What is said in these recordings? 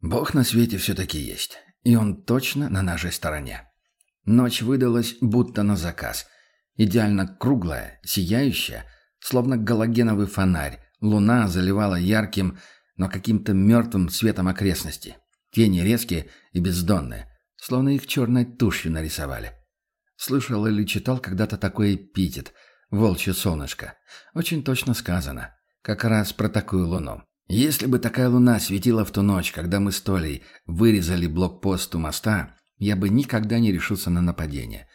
Бог на свете все-таки есть, и он точно на нашей стороне. Ночь выдалась будто на заказ. Идеально круглая, сияющая, словно галогеновый фонарь. Луна заливала ярким, но каким-то мертвым светом окрестности. Тени резкие и бездонные, словно их черной тушью нарисовали. Слышал или читал когда-то такой эпитет «волчье солнышко». Очень точно сказано. Как раз про такую луну. Если бы такая луна светила в ту ночь, когда мы с Толей вырезали блокпост у моста, я бы никогда не решился на нападение.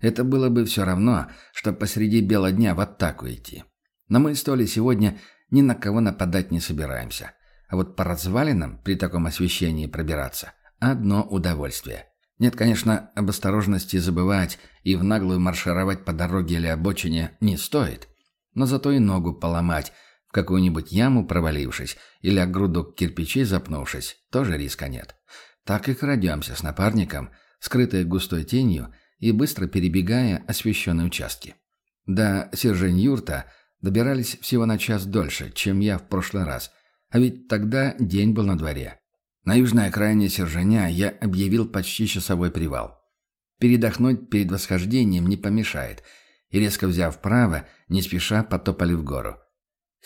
Это было бы все равно, что посреди бела дня в атаку идти. Но мы с Толей сегодня ни на кого нападать не собираемся. А вот по развалинам при таком освещении пробираться – одно удовольствие. Нет, конечно, об осторожности забывать и в наглую маршировать по дороге или обочине не стоит. Но зато и ногу поломать – в какую-нибудь яму провалившись или о груду кирпичей запнувшись, тоже риска нет. Так и крадемся с напарником, скрытые густой тенью и быстро перебегая освещенные участки. До Сержень-Юрта добирались всего на час дольше, чем я в прошлый раз, а ведь тогда день был на дворе. На южной окраине Серженя я объявил почти часовой привал. Передохнуть перед восхождением не помешает, и резко взяв вправо, не спеша потопали в гору.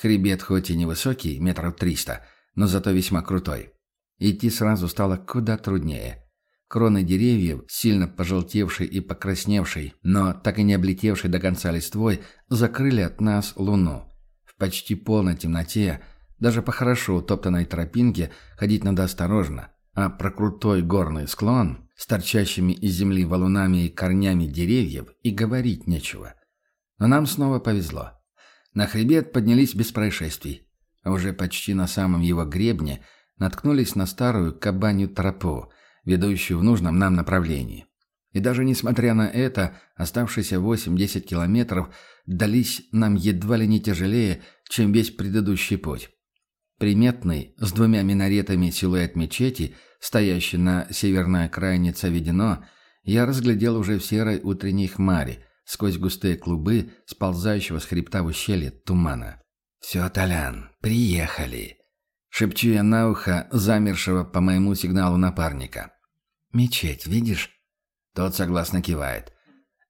Хребет хоть и невысокий, метров триста, но зато весьма крутой. Идти сразу стало куда труднее. Кроны деревьев, сильно пожелтевшей и покрасневшей, но так и не облетевшей до конца листвой, закрыли от нас луну. В почти полной темноте, даже по хорошо утоптанной тропинке, ходить надо осторожно, а про крутой горный склон с торчащими из земли валунами и корнями деревьев и говорить нечего. Но нам снова повезло. На хребет поднялись без происшествий, а уже почти на самом его гребне наткнулись на старую кабанью тропу, ведущую в нужном нам направлении. И даже несмотря на это, оставшиеся 8-10 километров дались нам едва ли не тяжелее, чем весь предыдущий путь. Приметный, с двумя минаретами силуэт мечети, стоящий на северной окраине Цаведино, я разглядел уже в серой утренней хмаре – сквозь густые клубы сползающего с хребта в ущелье тумана. «Все, Толян, приехали!» Шепчу я на ухо замершего по моему сигналу напарника. «Мечеть, видишь?» Тот согласно кивает.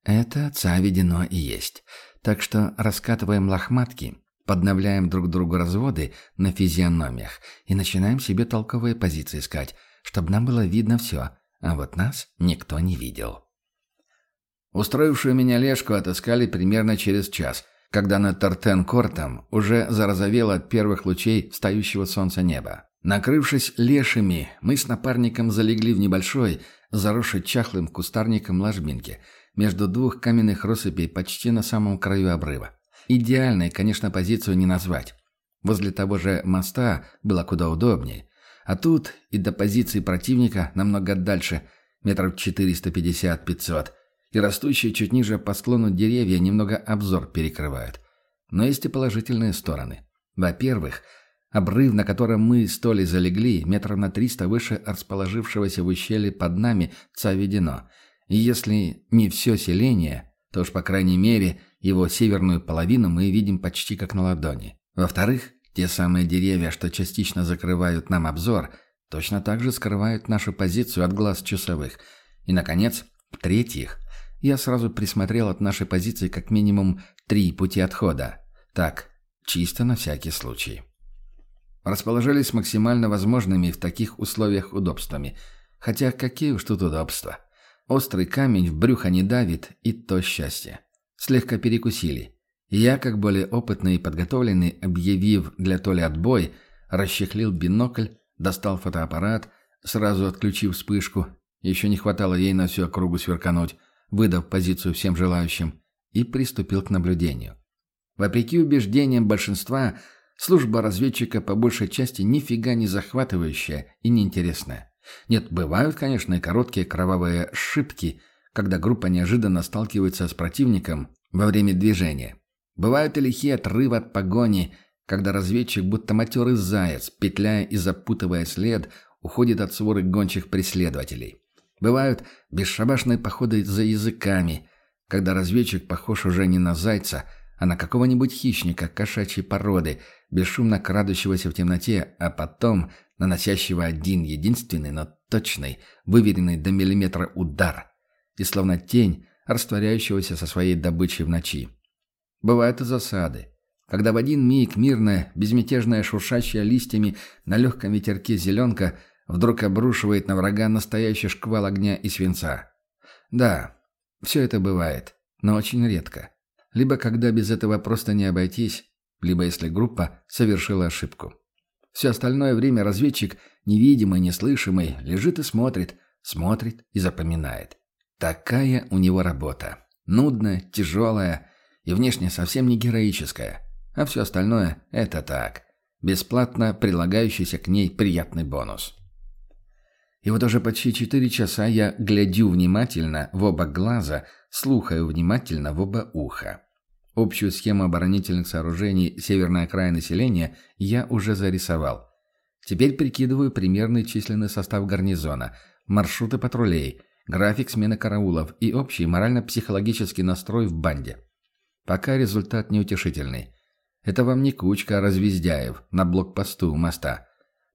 «Это отца ведено и есть. Так что раскатываем лохматки, подновляем друг другу разводы на физиономиях и начинаем себе толковые позиции искать, чтобы нам было видно все, а вот нас никто не видел». Устроившую меня лешку отыскали примерно через час, когда над Тартен-Кортом уже зарозовело от первых лучей встающего солнца неба. Накрывшись лешими, мы с напарником залегли в небольшой, заросшей чахлым кустарником ложбинке, между двух каменных россыпей почти на самом краю обрыва. Идеальной, конечно, позицию не назвать. Возле того же моста было куда удобнее. А тут и до позиции противника намного дальше, метров 450-500, и растущие чуть ниже по склону деревья немного обзор перекрывают. Но есть и положительные стороны. Во-первых, обрыв, на котором мы с Толей залегли, метров на триста выше расположившегося в ущелье под нами Цаведино. И если не все селение, то уж по крайней мере его северную половину мы видим почти как на ладони. Во-вторых, те самые деревья, что частично закрывают нам обзор, точно так же скрывают нашу позицию от глаз часовых. И, наконец, в-третьих, я сразу присмотрел от нашей позиции как минимум три пути отхода. Так, чисто на всякий случай. Расположились максимально возможными в таких условиях удобствами. Хотя какие уж тут удобства. Острый камень в брюхо не давит, и то счастье. Слегка перекусили. Я, как более опытный и подготовленный, объявив для Толи отбой, расчехлил бинокль, достал фотоаппарат, сразу отключив вспышку. Еще не хватало ей на всю округу сверкануть выдав позицию всем желающим, и приступил к наблюдению. Вопреки убеждениям большинства, служба разведчика по большей части нифига не захватывающая и неинтересная. Нет, бывают, конечно, и короткие кровавые ошибки, когда группа неожиданно сталкивается с противником во время движения. Бывают и лихие отрывы от погони, когда разведчик, будто матерый заяц, петляя и запутывая след, уходит от своры гончих преследователей. Бывают бесшабашные походы за языками, когда разведчик похож уже не на зайца, а на какого-нибудь хищника кошачьей породы, бесшумно крадущегося в темноте, а потом наносящего один единственный, но точный, выверенный до миллиметра удар, и словно тень, растворяющегося со своей добычей в ночи. Бывают и засады, когда в один миг мирная, безмятежная, шуршащая листьями на легком ветерке зеленка вдруг обрушивает на врага настоящий шквал огня и свинца. Да, все это бывает, но очень редко. Либо когда без этого просто не обойтись, либо если группа совершила ошибку. Все остальное время разведчик, невидимый, неслышимый, лежит и смотрит, смотрит и запоминает. Такая у него работа. Нудная, тяжелая и внешне совсем не героическая. А все остальное – это так. Бесплатно прилагающийся к ней приятный бонус. И вот уже почти четыре часа я глядю внимательно в оба глаза, слухаю внимательно в оба уха. Общую схему оборонительных сооружений северной окраины населения я уже зарисовал. Теперь прикидываю примерный численный состав гарнизона, маршруты патрулей, график смены караулов и общий морально-психологический настрой в банде. Пока результат неутешительный. Это вам не кучка развездяев на блокпосту у моста.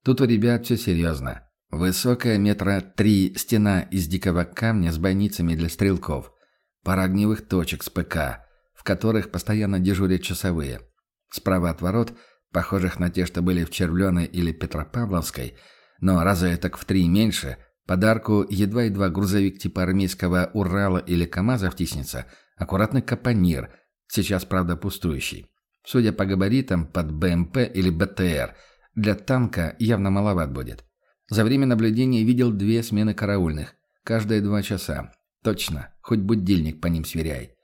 Тут у ребят все серьезно. Высокая метра три стена из дикого камня с бойницами для стрелков. Пара огневых точек с ПК, в которых постоянно дежурят часовые. Справа от ворот, похожих на те, что были в Червленой или Петропавловской, но раза так в три меньше, подарку едва-едва грузовик типа армейского Урала или КамАЗа втиснется, аккуратный капонир, сейчас, правда, пустующий. Судя по габаритам, под БМП или БТР, для танка явно маловат будет. За время наблюдения видел две смены караульных. Каждые два часа. Точно. Хоть будильник по ним сверяй.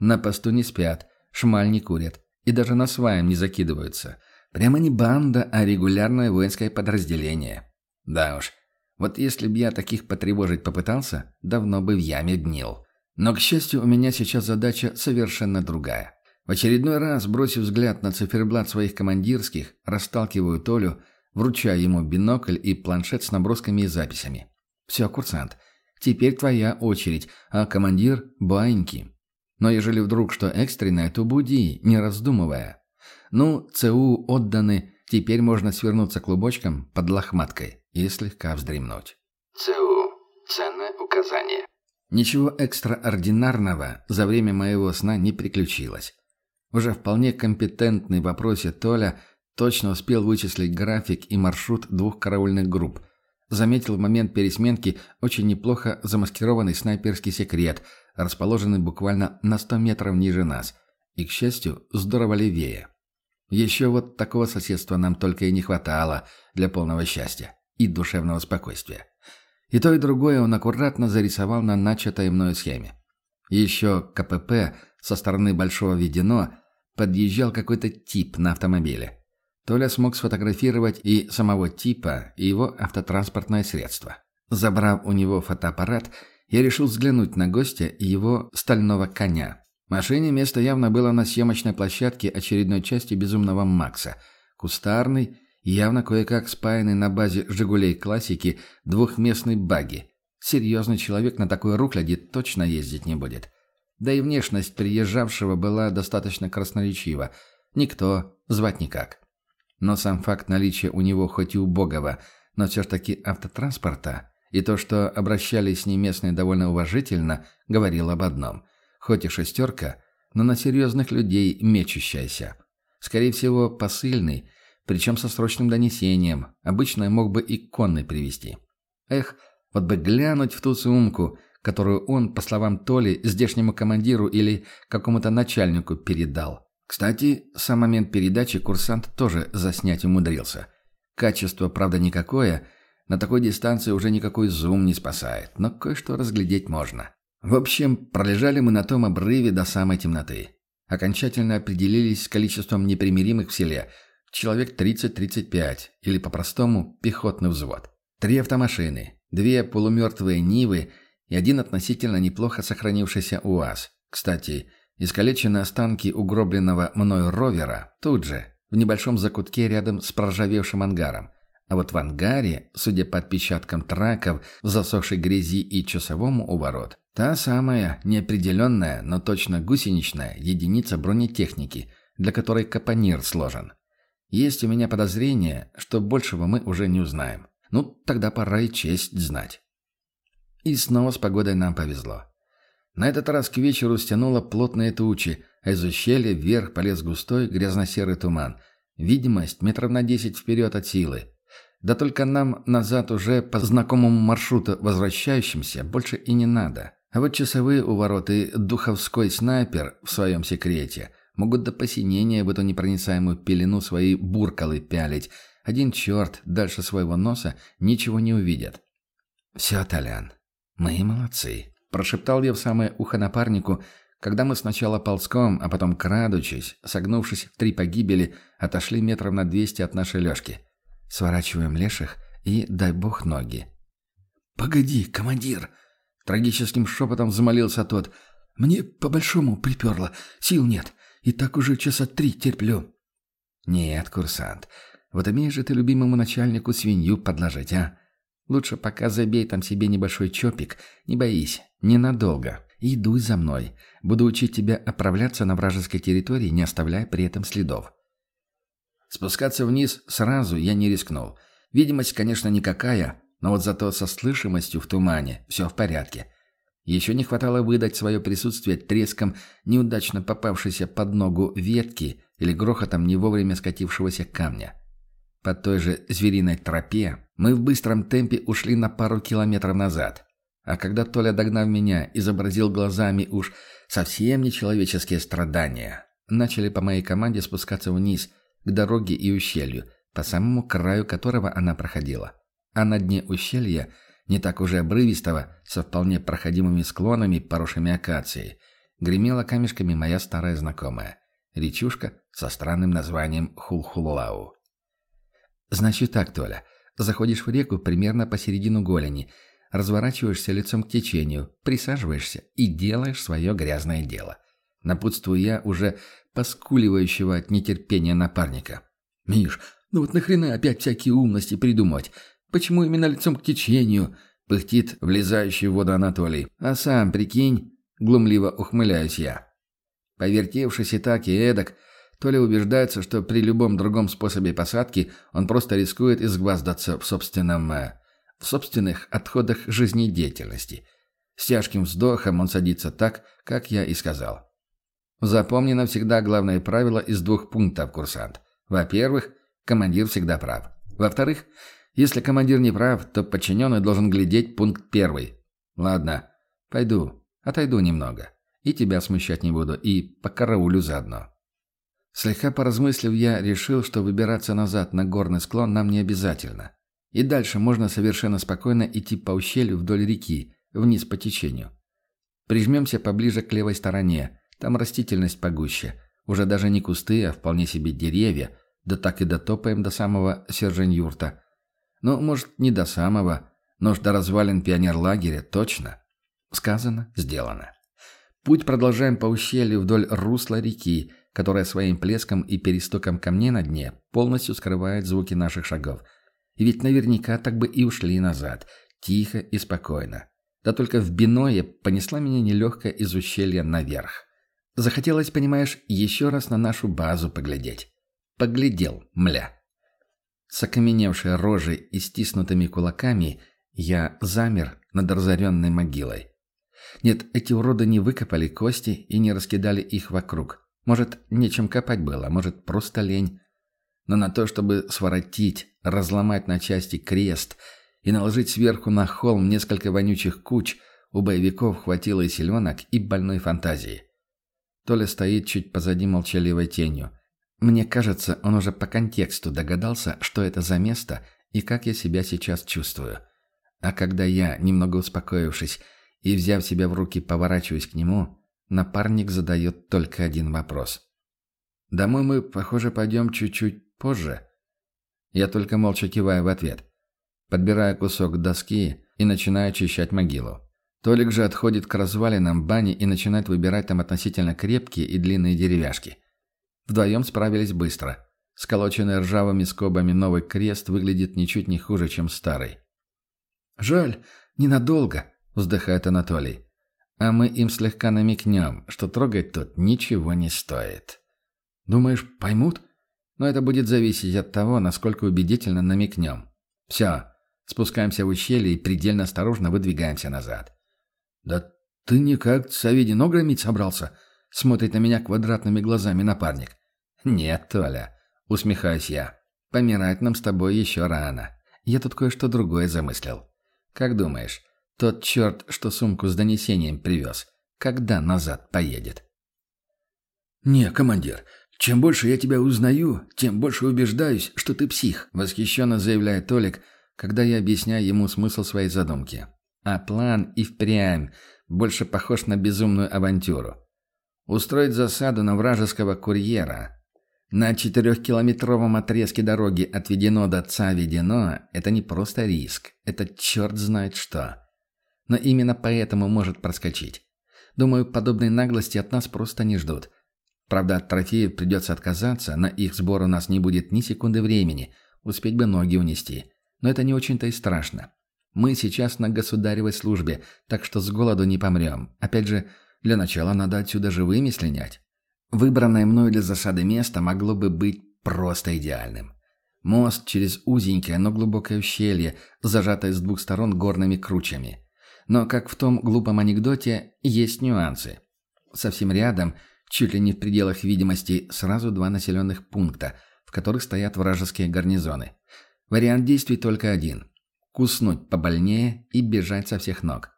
На посту не спят, шмаль не курят. И даже на сваем не закидываются. Прямо не банда, а регулярное воинское подразделение. Да уж. Вот если б я таких потревожить попытался, давно бы в яме гнил. Но, к счастью, у меня сейчас задача совершенно другая. В очередной раз, бросив взгляд на циферблат своих командирских, расталкиваю Толю – вручая ему бинокль и планшет с набросками и записями. «Все, курсант, теперь твоя очередь, а командир – баиньки. Но ежели вдруг что экстренное, то буди, не раздумывая. Ну, ЦУ отданы, теперь можно свернуться клубочком под лохматкой и слегка вздремнуть». ЦУ. Ценное указание. Ничего экстраординарного за время моего сна не приключилось. Уже вполне компетентный в вопросе Толя – Точно успел вычислить график и маршрут двух караульных групп. Заметил в момент пересменки очень неплохо замаскированный снайперский секрет, расположенный буквально на 100 метров ниже нас. И, к счастью, здорово левее. Еще вот такого соседства нам только и не хватало для полного счастья и душевного спокойствия. И то, и другое он аккуратно зарисовал на начатой мною схеме. Еще КПП со стороны Большого Ведено подъезжал какой-то тип на автомобиле. Толя смог сфотографировать и самого типа, и его автотранспортное средство. Забрав у него фотоаппарат, я решил взглянуть на гостя и его стального коня. Машине место явно было на съемочной площадке очередной части «Безумного Макса». Кустарный, явно кое-как спаянный на базе «Жигулей» классики двухместный багги. Серьезный человек на такой рухляде точно ездить не будет. Да и внешность приезжавшего была достаточно красноречива. Никто, звать никак. Но сам факт наличия у него хоть и убогого, но все-таки автотранспорта, и то, что обращались с ним местные довольно уважительно, говорил об одном. Хоть и шестерка, но на серьезных людей мечущаяся. Скорее всего, посыльный, причем со срочным донесением, обычно мог бы и конный привести. Эх, вот бы глянуть в ту сумку, которую он, по словам Толи, здешнему командиру или какому-то начальнику передал. Кстати, сам момент передачи курсант тоже заснять умудрился. Качество, правда, никакое. На такой дистанции уже никакой зум не спасает, но кое-что разглядеть можно. В общем, пролежали мы на том обрыве до самой темноты. Окончательно определились с количеством непримиримых в селе. Человек 30-35, или по-простому пехотный взвод. Три автомашины, две полумертвые Нивы и один относительно неплохо сохранившийся УАЗ. Кстати, Искалеченные останки угробленного мною ровера тут же, в небольшом закутке рядом с проржавевшим ангаром. А вот в ангаре, судя по отпечаткам траков, в засохшей грязи и часовому у ворот, Та самая, неопределенная, но точно гусеничная единица бронетехники, для которой капонир сложен. Есть у меня подозрение, что большего мы уже не узнаем. Ну, тогда пора и честь знать. И снова с погодой нам повезло. На этот раз к вечеру стянуло плотные тучи, а из ущелья вверх полез густой грязно-серый туман. Видимость метров на десять вперед от силы. Да только нам назад уже по знакомому маршруту возвращающимся больше и не надо. А вот часовые у ворот и духовской снайпер в своем секрете могут до посинения в эту непроницаемую пелену свои буркалы пялить. Один черт дальше своего носа ничего не увидят. «Все, Толян, мы молодцы», – прошептал я в самое ухо напарнику, когда мы сначала ползком, а потом крадучись, согнувшись в три погибели, отошли метров на двести от нашей лёжки. Сворачиваем леших и, дай бог, ноги. «Погоди, командир!» — трагическим шепотом взмолился тот. «Мне по-большому приперло. Сил нет. И так уже часа три терплю». «Нет, курсант, вот имеешь же ты любимому начальнику свинью подложить, а? Лучше пока забей там себе небольшой чопик. Не боись, ненадолго. И дуй за мной. Буду учить тебя отправляться на вражеской территории, не оставляя при этом следов». Спускаться вниз сразу я не рискнул. Видимость, конечно, никакая, но вот зато со слышимостью в тумане все в порядке. Еще не хватало выдать свое присутствие треском неудачно попавшейся под ногу ветки или грохотом не вовремя скатившегося камня. По той же звериной тропе мы в быстром темпе ушли на пару километров назад. А когда Толя, догнав меня, изобразил глазами уж совсем нечеловеческие страдания, начали по моей команде спускаться вниз – к дороге и ущелью, по самому краю которого она проходила. А на дне ущелья, не так уже обрывистого, со вполне проходимыми склонами, поросшими акацией, гремела камешками моя старая знакомая. Речушка со странным названием Хулхулау. «Значит так, Толя. Заходишь в реку примерно посередину голени, разворачиваешься лицом к течению, присаживаешься и делаешь свое грязное дело. Напутствую я уже поскуливающего от нетерпения напарника. «Миш, ну вот нахрена опять всякие умности придумать? Почему именно лицом к течению?» — пыхтит влезающий в воду Анатолий. «А сам, прикинь?» — глумливо ухмыляюсь я. Повертевшись и так, и эдак, Толя убеждается, что при любом другом способе посадки он просто рискует изгваздаться в собственном... Э, в собственных отходах жизнедеятельности. С тяжким вздохом он садится так, как я и сказал. Запомни навсегда главное правило из двух пунктов, курсант. Во-первых, командир всегда прав. Во-вторых, если командир не прав, то подчиненный должен глядеть пункт первый. Ладно, пойду, отойду немного. И тебя смущать не буду, и покараулю заодно. Слегка поразмыслив, я решил, что выбираться назад на горный склон нам не обязательно. И дальше можно совершенно спокойно идти по ущелью вдоль реки, вниз по течению. Прижмемся поближе к левой стороне, там растительность погуще. Уже даже не кусты, а вполне себе деревья. Да так и дотопаем до самого Сержень-юрта. Ну, может, не до самого, но уж до развалин пионерлагеря точно. Сказано, сделано. Путь продолжаем по ущелью вдоль русла реки, которая своим плеском и перестоком камней на дне полностью скрывает звуки наших шагов. Ведь наверняка так бы и ушли назад, тихо и спокойно. Да только в биное понесла меня нелегкая из ущелья наверх. Захотелось, понимаешь, еще раз на нашу базу поглядеть. Поглядел, мля. С окаменевшей рожей и стиснутыми кулаками я замер над разоренной могилой. Нет, эти уроды не выкопали кости и не раскидали их вокруг. Может, нечем копать было, может, просто лень. Но на то, чтобы своротить, разломать на части крест и наложить сверху на холм несколько вонючих куч, у боевиков хватило и силенок, и больной фантазии. Толя стоит чуть позади молчаливой тенью. Мне кажется, он уже по контексту догадался, что это за место и как я себя сейчас чувствую. А когда я, немного успокоившись и взяв себя в руки, поворачиваюсь к нему, напарник задает только один вопрос. «Домой мы, похоже, пойдем чуть-чуть позже». Я только молча киваю в ответ. Подбираю кусок доски и начинаю очищать могилу. Толик же отходит к развалинам бани и начинает выбирать там относительно крепкие и длинные деревяшки. Вдвоем справились быстро. Сколоченный ржавыми скобами новый крест выглядит ничуть не хуже, чем старый. «Жаль, ненадолго», — вздыхает Анатолий. а мы им слегка намекнем, что трогать тут ничего не стоит. Думаешь, поймут? Но это будет зависеть от того, насколько убедительно намекнем. Все, спускаемся в ущелье и предельно осторожно выдвигаемся назад. Да ты никак Савидино громить собрался? Смотрит на меня квадратными глазами напарник. Нет, Толя, усмехаюсь я. Помирать нам с тобой еще рано. Я тут кое-что другое замыслил. Как думаешь, тот черт, что сумку с донесением привез, когда назад поедет? «Не, командир, чем больше я тебя узнаю, тем больше убеждаюсь, что ты псих», — восхищенно заявляет Толик, когда я объясняю ему смысл своей задумки. А план и впрямь больше похож на безумную авантюру. Устроить засаду на вражеского курьера на четырехкилометровом отрезке дороги от Ведено до Ца-Ведено – это не просто риск, это черт знает что но именно поэтому может проскочить. Думаю, подобной наглости от нас просто не ждут. Правда, от трофеев придется отказаться, на их сбор у нас не будет ни секунды времени, успеть бы ноги унести. Но это не очень-то и страшно. Мы сейчас на государевой службе, так что с голоду не помрем. Опять же, для начала надо отсюда живыми слинять. Выбранное мною для засады место могло бы быть просто идеальным. Мост через узенькое, но глубокое ущелье, зажатое с двух сторон горными кручами. Но, как в том глупом анекдоте, есть нюансы. Совсем рядом, чуть ли не в пределах видимости, сразу два населенных пункта, в которых стоят вражеские гарнизоны. Вариант действий только один – куснуть побольнее и бежать со всех ног.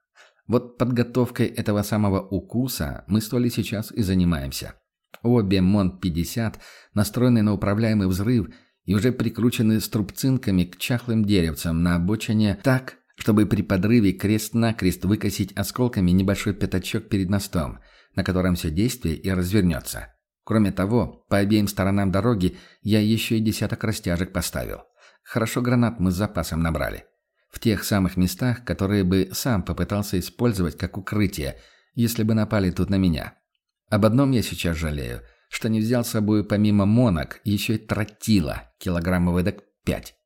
Вот подготовкой этого самого укуса мы с Толей сейчас и занимаемся. Обе МОН-50 настроены на управляемый взрыв и уже прикручены струбцинками к чахлым деревцам на обочине так, чтобы при подрыве крест-накрест выкосить осколками небольшой пятачок перед мостом, на котором все действие и развернется. Кроме того, по обеим сторонам дороги я еще и десяток растяжек поставил. Хорошо гранат мы с запасом набрали. В тех самых местах, которые бы сам попытался использовать как укрытие, если бы напали тут на меня. Об одном я сейчас жалею, что не взял с собой помимо монок еще и тротила, килограммов эдак пять.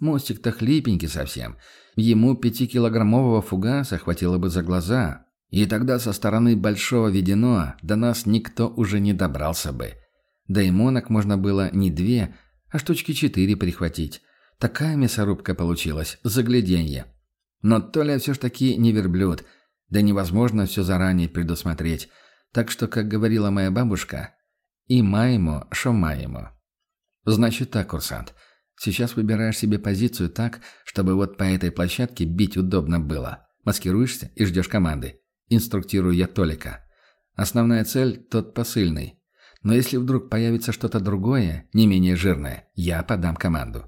Мостик-то хлипенький совсем. Ему пятикилограммового фугаса хватило бы за глаза. И тогда со стороны Большого Ведено до нас никто уже не добрался бы. Да и монок можно было не две, а штучки четыре прихватить. Такая мясорубка получилась, загляденье. Но Толя все ж таки не верблюд, да невозможно все заранее предусмотреть. Так что, как говорила моя бабушка, и маемо, шо маемо. Значит так, курсант, Сейчас выбираешь себе позицию так, чтобы вот по этой площадке бить удобно было. Маскируешься и ждешь команды. Инструктирую я Толика. Основная цель – тот посыльный. Но если вдруг появится что-то другое, не менее жирное, я подам команду.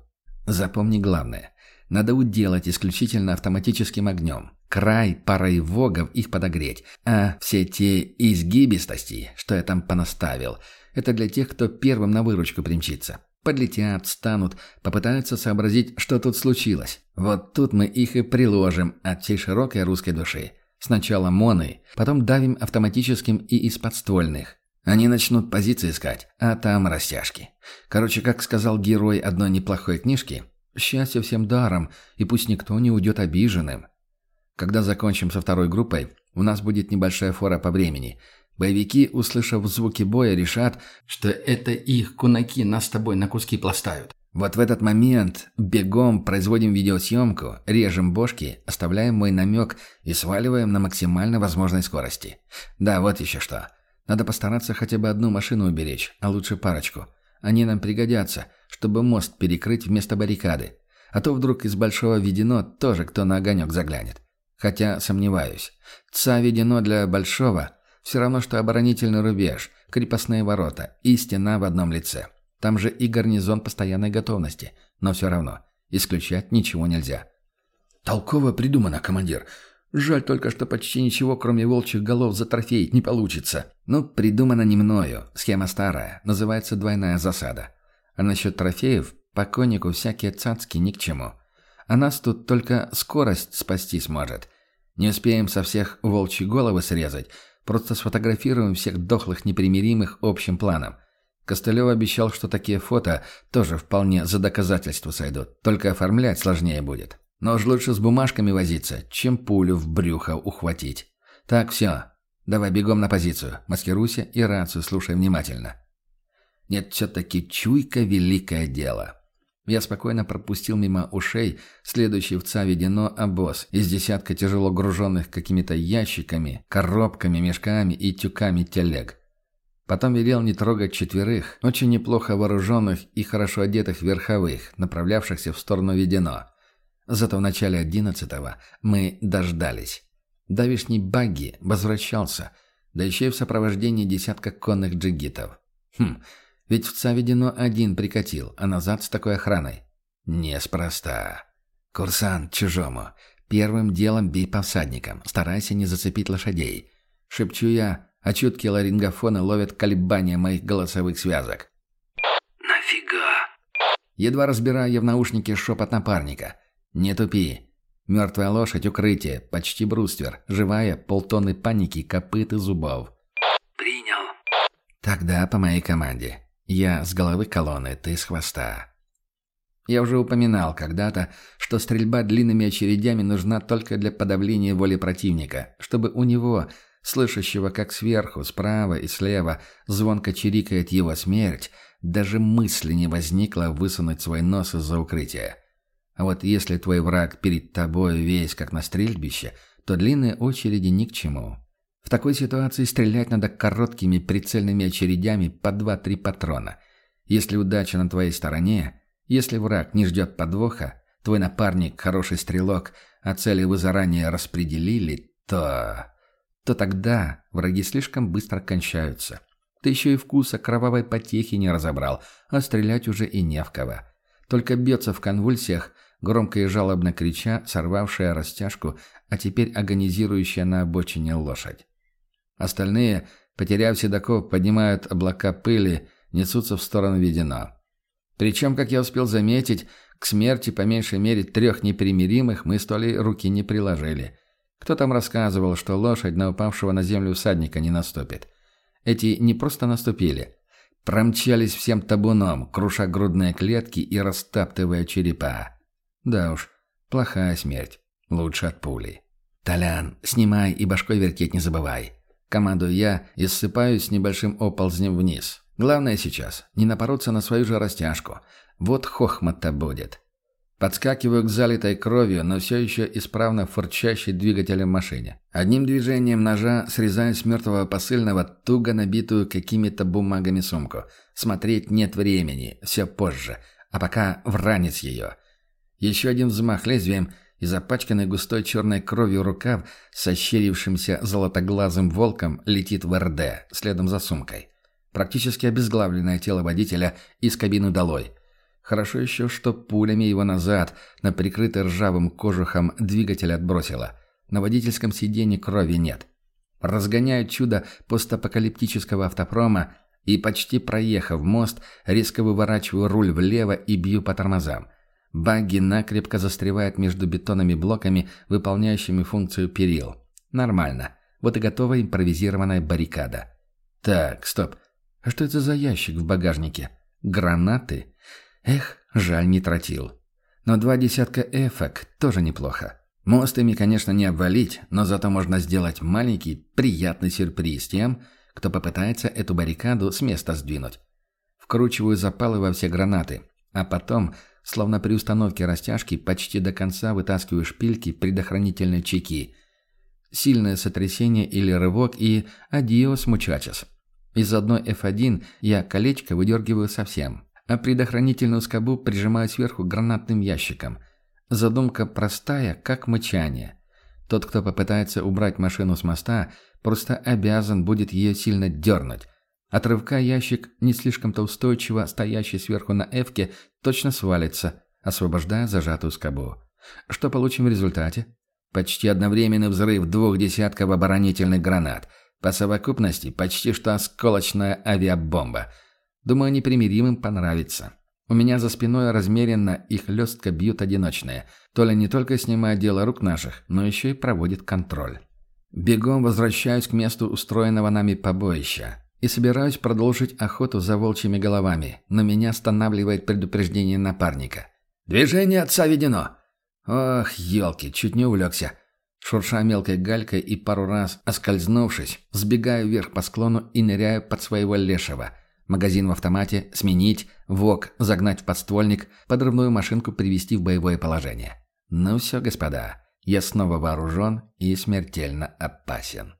Запомни главное. Надо уделать исключительно автоматическим огнем. Край парой вогов их подогреть. А все те изгибистости, что я там понаставил, это для тех, кто первым на выручку примчится. Подлетят, встанут, попытаются сообразить, что тут случилось. Вот тут мы их и приложим от всей широкой русской души. Сначала моны, потом давим автоматическим и из подствольных. Они начнут позиции искать, а там растяжки. Короче, как сказал герой одной неплохой книжки, счастье всем даром, и пусть никто не уйдет обиженным. Когда закончим со второй группой, у нас будет небольшая фора по времени – Боевики, услышав звуки боя, решат, что это их кунаки нас с тобой на куски пластают. Вот в этот момент бегом производим видеосъемку, режем бошки, оставляем мой намек и сваливаем на максимально возможной скорости. Да, вот еще что. Надо постараться хотя бы одну машину уберечь, а лучше парочку. Они нам пригодятся, чтобы мост перекрыть вместо баррикады. А то вдруг из Большого Ведено тоже кто на огонек заглянет. Хотя сомневаюсь. ЦА Ведено для Большого все равно, что оборонительный рубеж, крепостные ворота и стена в одном лице. Там же и гарнизон постоянной готовности. Но все равно, исключать ничего нельзя. «Толково придумано, командир. Жаль только, что почти ничего, кроме волчьих голов, затрофеить не получится». «Ну, придумано не мною. Схема старая. Называется двойная засада. А насчет трофеев, покойнику всякие цацки ни к чему. А нас тут только скорость спасти сможет. Не успеем со всех волчьи головы срезать, Просто сфотографируем всех дохлых непримиримых общим планом. Костылев обещал, что такие фото тоже вполне за доказательство сойдут, только оформлять сложнее будет. Но уж лучше с бумажками возиться, чем пулю в брюхо ухватить. Так, все. Давай бегом на позицию. Маскируйся и рацию слушай внимательно. Нет, все-таки чуйка – великое дело. Я спокойно пропустил мимо ушей следующий в Цаведино обоз из десятка тяжело груженных какими-то ящиками, коробками, мешками и тюками телег. Потом велел не трогать четверых, очень неплохо вооруженных и хорошо одетых верховых, направлявшихся в сторону Ведено. Зато в начале одиннадцатого мы дождались. Давишний багги возвращался, да еще и в сопровождении десятка конных джигитов. Хм, ведь в Цаведино один прикатил, а назад с такой охраной. Неспроста. Курсант чужому. Первым делом бей по всадникам, старайся не зацепить лошадей. Шепчу я, а чуткие ларингофоны ловят колебания моих голосовых связок. «Нафига?» Едва разбираю я в наушнике шепот напарника. «Не тупи. Мертвая лошадь, укрытие, почти бруствер, живая, полтонны паники, копыт и зубов». «Принял». «Тогда по моей команде. Я с головы колонны, ты с хвоста. Я уже упоминал когда-то, что стрельба длинными очередями нужна только для подавления воли противника, чтобы у него, слышащего как сверху, справа и слева, звонко чирикает его смерть, даже мысли не возникло высунуть свой нос из-за укрытия. А вот если твой враг перед тобой весь как на стрельбище, то длинные очереди ни к чему. В такой ситуации стрелять надо короткими прицельными очередями по 2-3 патрона. Если удача на твоей стороне, если враг не ждет подвоха, твой напарник хороший стрелок, а цели вы заранее распределили, то... то тогда враги слишком быстро кончаются. Ты еще и вкуса кровавой потехи не разобрал, а стрелять уже и не в кого. Только бьется в конвульсиях, громко и жалобно крича, сорвавшая растяжку, а теперь агонизирующая на обочине лошадь. Остальные, потеряв седаков, поднимают облака пыли, несутся в сторону Ведена. Причем, как я успел заметить, к смерти по меньшей мере трех непримиримых мы с Толей руки не приложили. Кто там рассказывал, что лошадь на упавшего на землю всадника не наступит? Эти не просто наступили. Промчались всем табуном, круша грудные клетки и растаптывая черепа. Да уж, плохая смерть. Лучше от пули. «Толян, снимай и башкой вертеть не забывай. Командую я и ссыпаюсь с небольшим оползнем вниз. Главное сейчас – не напороться на свою же растяжку. Вот хохмата будет. Подскакиваю к залитой кровью, но все еще исправно фырчащей двигателем машине. Одним движением ножа срезаю с мертвого посыльного туго набитую какими-то бумагами сумку. Смотреть нет времени, все позже. А пока в ранец ее. Еще один взмах лезвием – и запачканный густой черной кровью рукав с ощерившимся золотоглазым волком летит в РД, следом за сумкой. Практически обезглавленное тело водителя из кабины долой. Хорошо еще, что пулями его назад, на прикрытый ржавым кожухом двигатель отбросило. На водительском сиденье крови нет. Разгоняю чудо постапокалиптического автопрома и, почти проехав мост, резко выворачиваю руль влево и бью по тормозам. Багги накрепко застревает между бетонными блоками, выполняющими функцию перил. Нормально. Вот и готова импровизированная баррикада. Так, стоп. А что это за ящик в багажнике? Гранаты? Эх, жаль, не тротил. Но два десятка эфок тоже неплохо. Мост ими, конечно, не обвалить, но зато можно сделать маленький, приятный сюрприз тем, кто попытается эту баррикаду с места сдвинуть. Вкручиваю запалы во все гранаты, а потом Словно при установке растяжки почти до конца вытаскиваю шпильки предохранительной чеки. Сильное сотрясение или рывок и «адиос мучачес». Из одной F1 я колечко выдергиваю совсем, а предохранительную скобу прижимаю сверху гранатным ящиком. Задумка простая, как мычание. Тот, кто попытается убрать машину с моста, просто обязан будет ее сильно дернуть. От рывка ящик, не слишком-то устойчиво стоящий сверху на эвке, точно свалится, освобождая зажатую скобу. Что получим в результате? Почти одновременный взрыв двух десятков оборонительных гранат. По совокупности почти что осколочная авиабомба. Думаю, непримиримым понравится. У меня за спиной размеренно и хлестко бьют одиночные. Толя не только снимает дело рук наших, но еще и проводит контроль. Бегом возвращаюсь к месту устроенного нами побоища и собираюсь продолжить охоту за волчьими головами, но меня останавливает предупреждение напарника. «Движение отца ведено!» Ох, елки, чуть не увлекся. Шурша мелкой галькой и пару раз, оскользнувшись, сбегаю вверх по склону и ныряю под своего лешего. Магазин в автомате, сменить, ВОК, загнать в подствольник, подрывную машинку привести в боевое положение. Ну все, господа, я снова вооружен и смертельно опасен.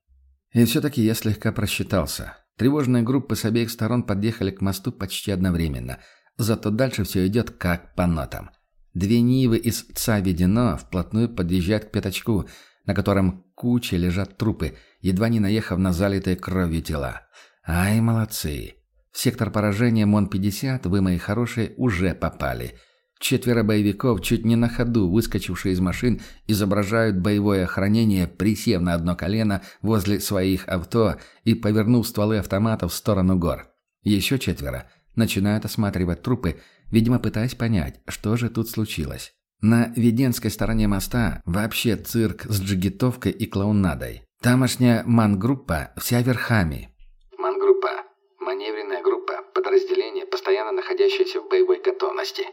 И все-таки я слегка просчитался. Тревожные группы с обеих сторон подъехали к мосту почти одновременно. Зато дальше все идет как по нотам. Две Нивы из ЦА «Ведено» вплотную подъезжают к пятачку, на котором кучей лежат трупы, едва не наехав на залитые кровью тела. Ай, молодцы. Сектор поражения МОН-50 вы, мои хорошие, уже попали. Четверо боевиков, чуть не на ходу выскочившие из машин, изображают боевое охранение, присев на одно колено возле своих авто и повернув стволы автоматов в сторону гор. Еще четверо начинают осматривать трупы, видимо, пытаясь понять, что же тут случилось. На Веденской стороне моста вообще цирк с джигитовкой и клоунадой. Тамошняя мангруппа вся верхами. Мангруппа. Маневренная группа. Подразделение, постоянно находящееся в боевой готовности.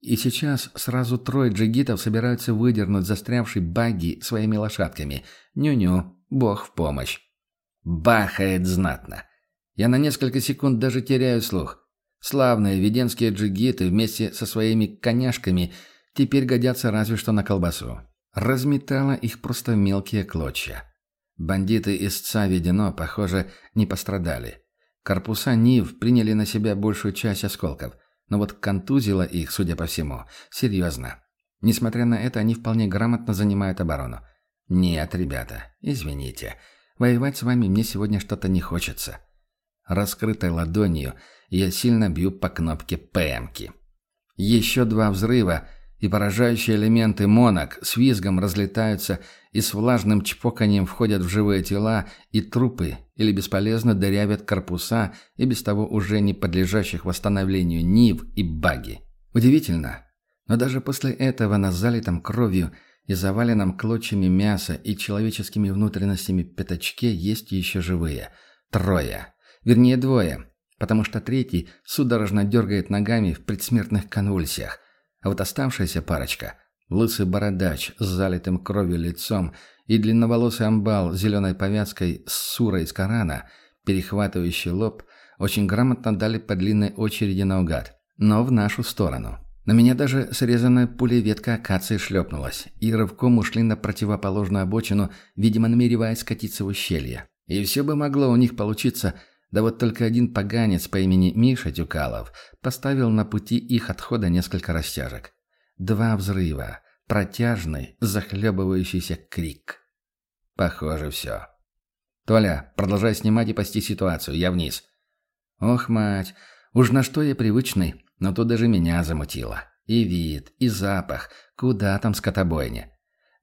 И сейчас сразу трое джигитов собираются выдернуть застрявший багги своими лошадками. Ню-ню, бог в помощь. Бахает знатно. Я на несколько секунд даже теряю слух. Славные веденские джигиты вместе со своими коняшками – теперь годятся разве что на колбасу. Разметала их просто мелкие клочья. Бандиты из ЦА Ведено, похоже, не пострадали. Корпуса НИВ приняли на себя большую часть осколков, но вот контузило их, судя по всему, серьезно. Несмотря на это, они вполне грамотно занимают оборону. Нет, ребята, извините. Воевать с вами мне сегодня что-то не хочется. Раскрытой ладонью я сильно бью по кнопке ПМки. Еще два взрыва — и поражающие элементы монок с визгом разлетаются и с влажным чпоканием входят в живые тела, и трупы или бесполезно дырявят корпуса и без того уже не подлежащих восстановлению нив и баги. Удивительно, но даже после этого на залитом кровью и заваленном клочьями мяса и человеческими внутренностями пятачке есть еще живые. Трое. Вернее, двое, потому что третий судорожно дергает ногами в предсмертных конвульсиях – а вот оставшаяся парочка – лысый бородач с залитым кровью лицом и длинноволосый амбал с зеленой повязкой с сурой из Корана, перехватывающий лоб, очень грамотно дали по длинной очереди наугад, но в нашу сторону. На меня даже срезанная пулей ветка акации шлепнулась, и рывком ушли на противоположную обочину, видимо, намереваясь скатиться в ущелье. И все бы могло у них получиться – да вот только один поганец по имени Миша Тюкалов поставил на пути их отхода несколько растяжек. Два взрыва, протяжный, захлебывающийся крик. Похоже, все. «Толя, продолжай снимать и пасти ситуацию, я вниз». «Ох, мать, уж на что я привычный, но тут даже меня замутило. И вид, и запах, куда там скотобойня».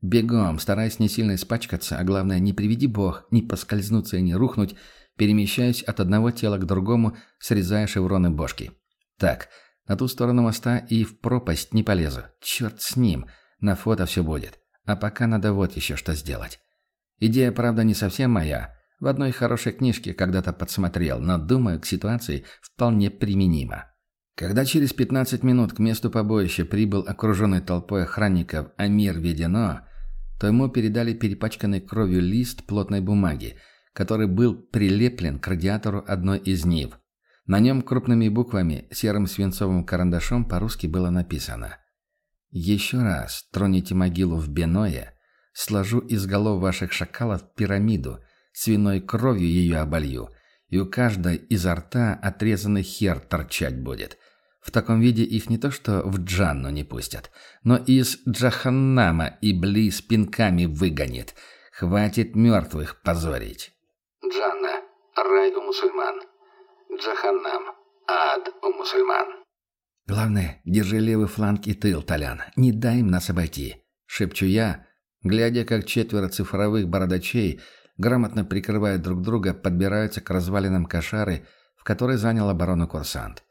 Бегом, стараясь не сильно испачкаться, а главное, не приведи бог, не поскользнуться и не рухнуть, перемещаясь от одного тела к другому, срезая шевроны бошки. Так, на ту сторону моста и в пропасть не полезу. Черт с ним, на фото все будет. А пока надо вот еще что сделать. Идея, правда, не совсем моя. В одной хорошей книжке когда-то подсмотрел, но, думаю, к ситуации вполне применима. Когда через 15 минут к месту побоища прибыл окруженный толпой охранников Амир Ведено, то ему передали перепачканный кровью лист плотной бумаги – который был прилеплен к радиатору одной из нив. На нем крупными буквами, серым свинцовым карандашом по-русски было написано «Еще раз троните могилу в Беное, сложу из голов ваших шакалов пирамиду, свиной кровью ее оболью, и у каждой изо рта отрезанный хер торчать будет». В таком виде их не то что в Джанну не пустят, но из Джаханнама и Бли с пинками выгонит. Хватит мертвых позорить. Джанна. Рай у мусульман. Джаханнам. Ад у мусульман. «Главное, держи левый фланг и тыл, Толян. Не дай им нас обойти», — шепчу я, глядя, как четверо цифровых бородачей, грамотно прикрывая друг друга, подбираются к развалинам кошары, в которой занял оборону курсант.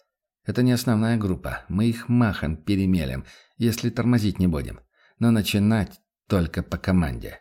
Это не основная группа, мы их махом перемелем, если тормозить не будем. Но начинать только по команде.